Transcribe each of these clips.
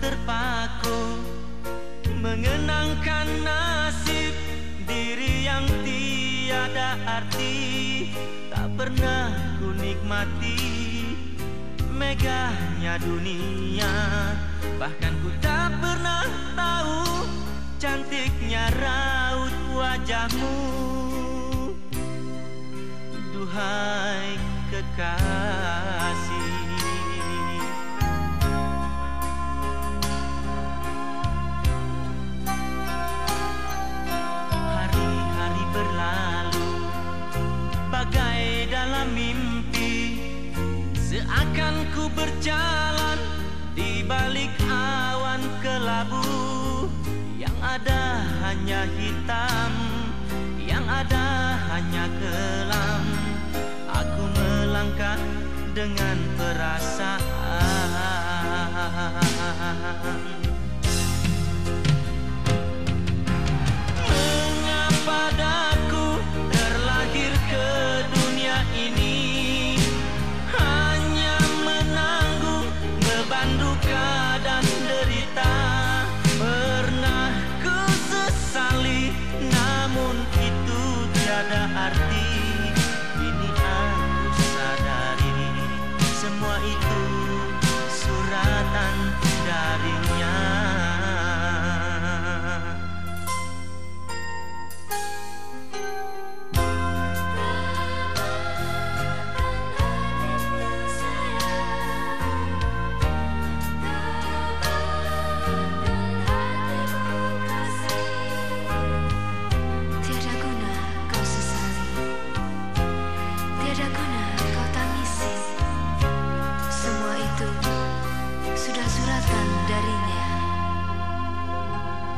terpaku Mengenangkan nasib diri yang tiada arti. Tak pernah ku nikmati megahnya dunia. Bahkan ku tak pernah tahu cantiknya raut wajahmu. Duhai kekasih berjalan Di balik awan kelabu. Yang ada hanya hitam Yang ada hanya kelam. Aku melangkah dengan perasaan darinya.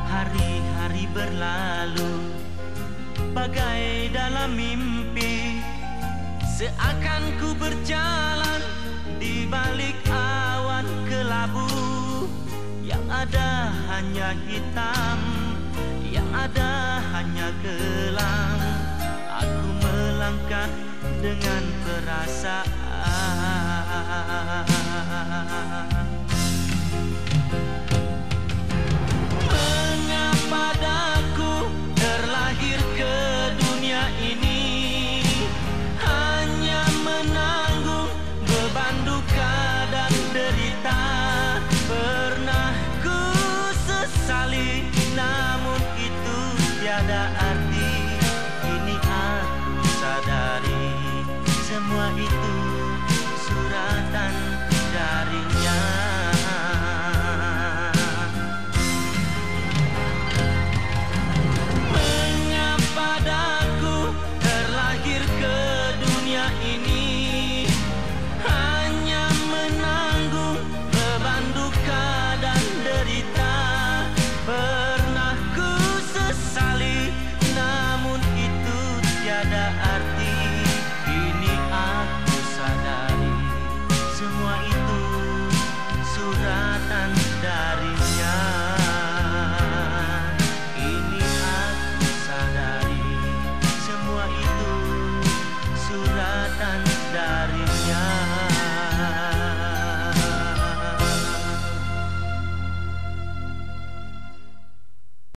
Hari-hari berlalu Bagai dalam mimpi. Seakan ku berjalan Di balik awan kelabu. Yang ada hanya hitam Yang ada hanya kelam Aku melangkah dengan perasaan tiada